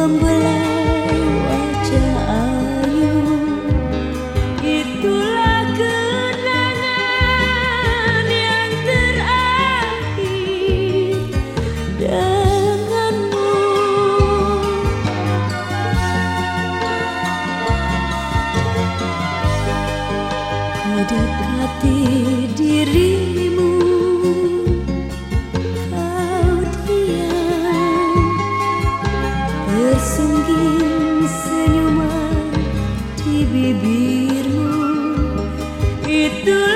membelah wajah ayu Itulah kenangan yang terakhir denganmu Kau dekati dirimu. Tersungging senyuman di bibirmu. Itulah